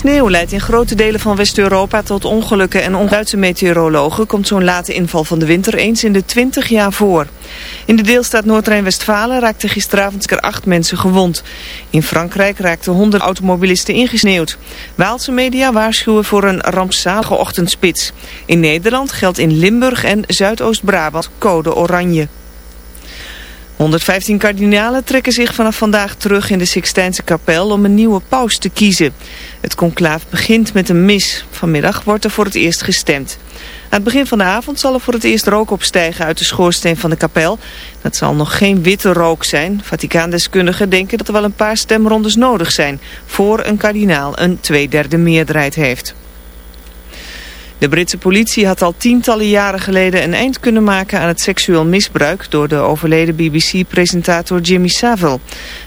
Sneeuw leidt in grote delen van West-Europa tot ongelukken en Duitse meteorologen komt zo'n late inval van de winter eens in de 20 jaar voor. In de deelstaat Noord-Rijn-Westfalen raakten gisteravond keer acht mensen gewond. In Frankrijk raakten honderd automobilisten ingesneeuwd. Waalse media waarschuwen voor een rampzalige ochtendspits. In Nederland geldt in Limburg en Zuidoost-Brabant code oranje. 115 kardinalen trekken zich vanaf vandaag terug in de Sixtijnse kapel om een nieuwe paus te kiezen. Het conclaaf begint met een mis. Vanmiddag wordt er voor het eerst gestemd. Aan het begin van de avond zal er voor het eerst rook opstijgen uit de schoorsteen van de kapel. Dat zal nog geen witte rook zijn. Vaticaandeskundigen denken dat er wel een paar stemrondes nodig zijn... voor een kardinaal een tweederde meerderheid heeft. De Britse politie had al tientallen jaren geleden een eind kunnen maken aan het seksueel misbruik door de overleden BBC-presentator Jimmy Savile.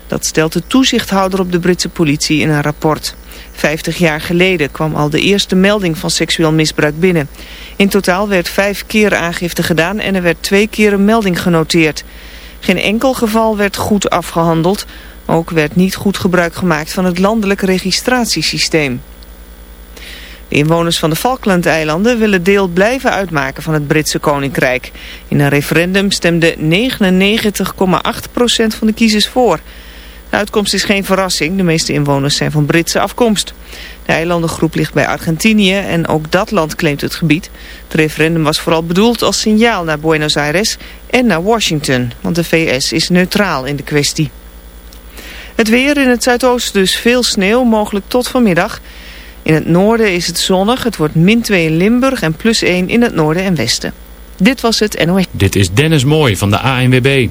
Dat stelt de toezichthouder op de Britse politie in een rapport. Vijftig jaar geleden kwam al de eerste melding van seksueel misbruik binnen. In totaal werd vijf keer aangifte gedaan en er werd twee keer een melding genoteerd. Geen enkel geval werd goed afgehandeld. Ook werd niet goed gebruik gemaakt van het landelijk registratiesysteem. De inwoners van de Falklandeilanden willen deel blijven uitmaken van het Britse Koninkrijk. In een referendum stemde 99,8% van de kiezers voor. De uitkomst is geen verrassing, de meeste inwoners zijn van Britse afkomst. De eilandengroep ligt bij Argentinië en ook dat land claimt het gebied. Het referendum was vooral bedoeld als signaal naar Buenos Aires en naar Washington, want de VS is neutraal in de kwestie. Het weer in het zuidoosten dus veel sneeuw, mogelijk tot vanmiddag... In het noorden is het zonnig. Het wordt min 2 in Limburg en plus 1 in het noorden en westen. Dit was het NOS. Dit is Dennis Mooi van de ANWB.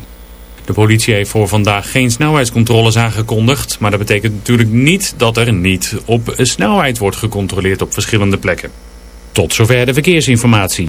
De politie heeft voor vandaag geen snelheidscontroles aangekondigd. Maar dat betekent natuurlijk niet dat er niet op snelheid wordt gecontroleerd op verschillende plekken. Tot zover de verkeersinformatie.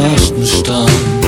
naast me staan.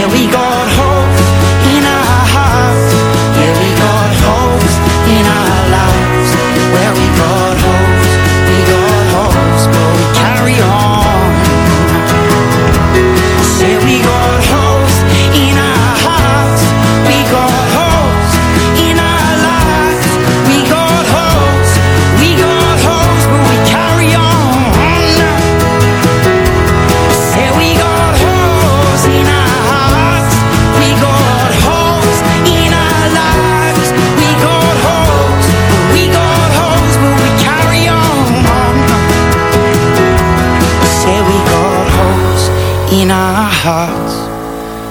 And we got home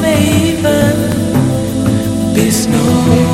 may even be snow.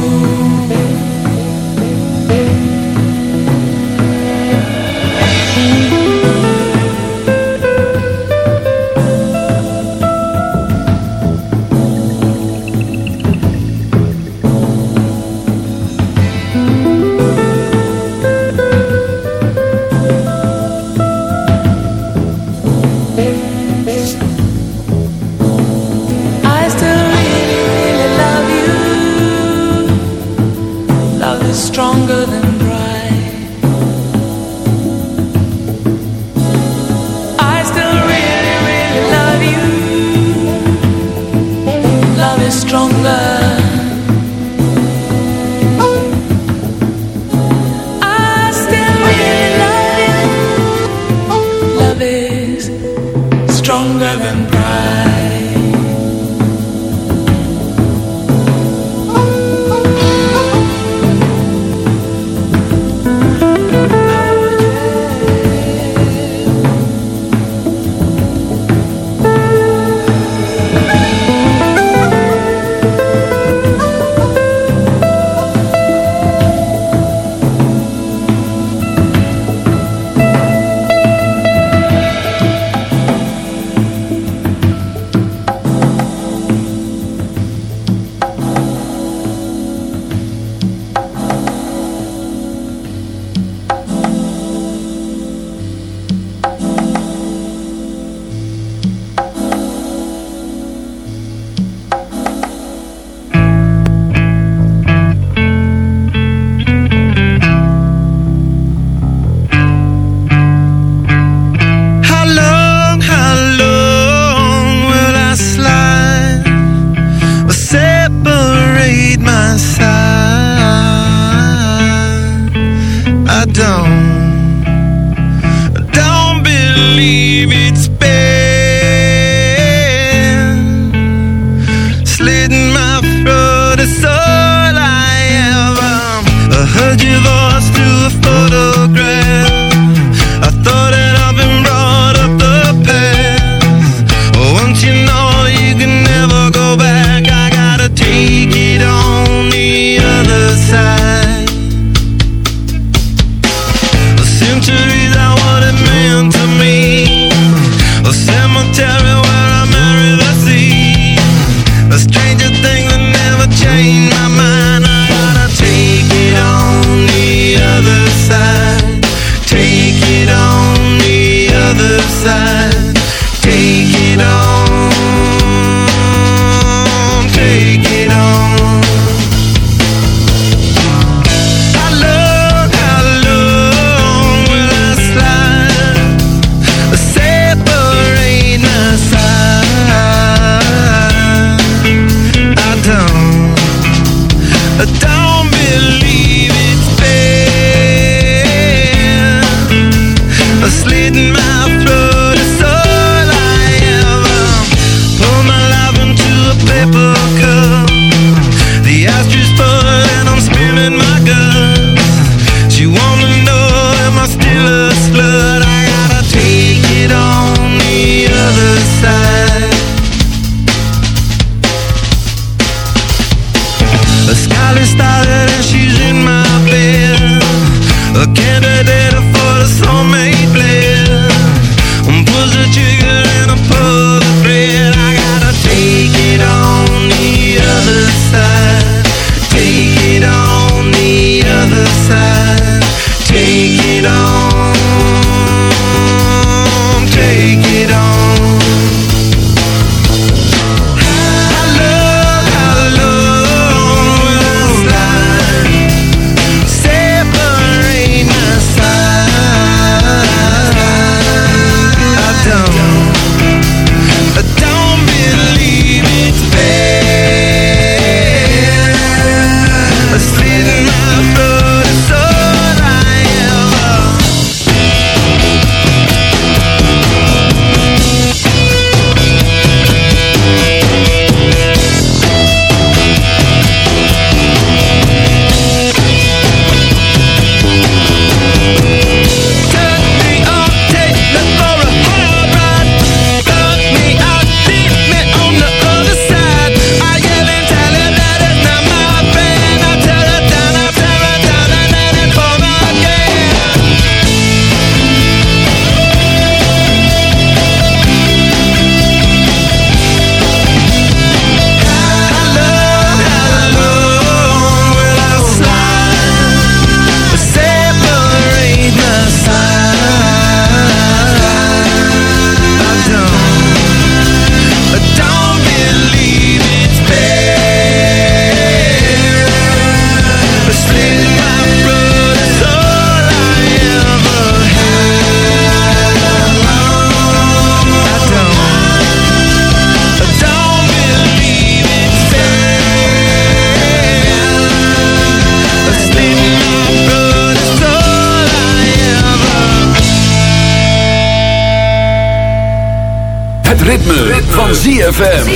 ritme, ritme. van ZFM.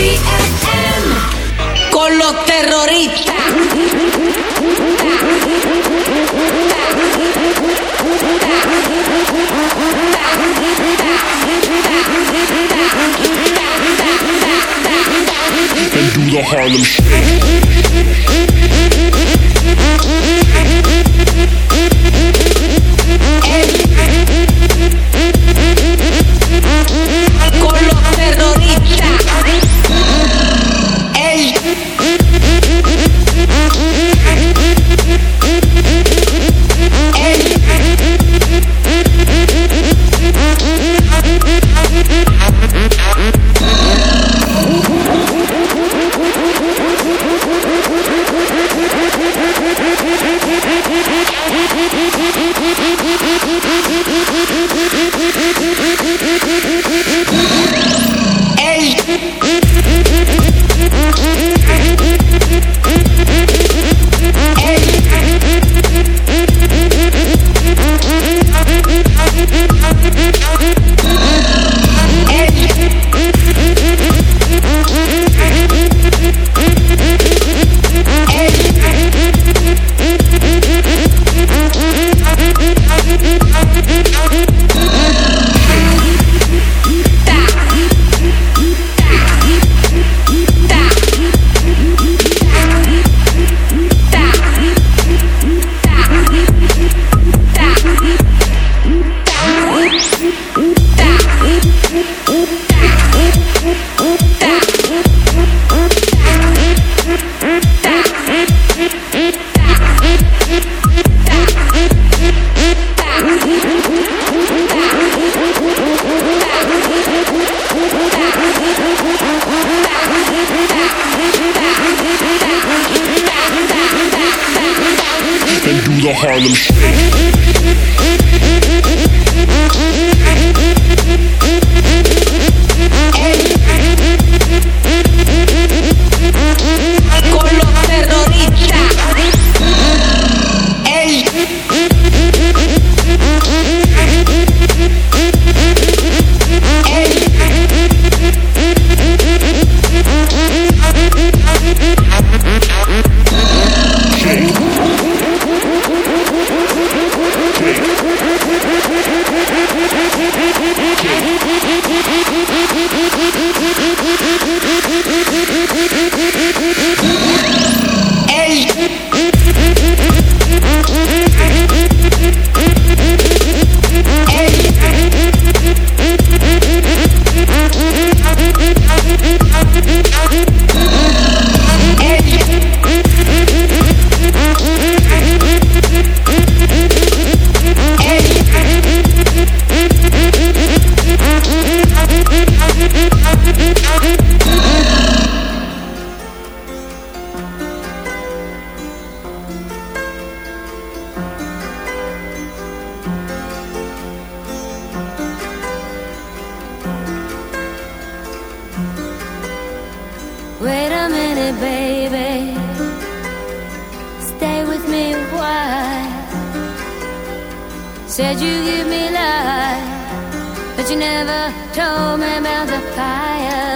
Con los terroristas. Do the Harlem Shake. baby. Stay with me a while. Said you give me life, but you never told me about the fire.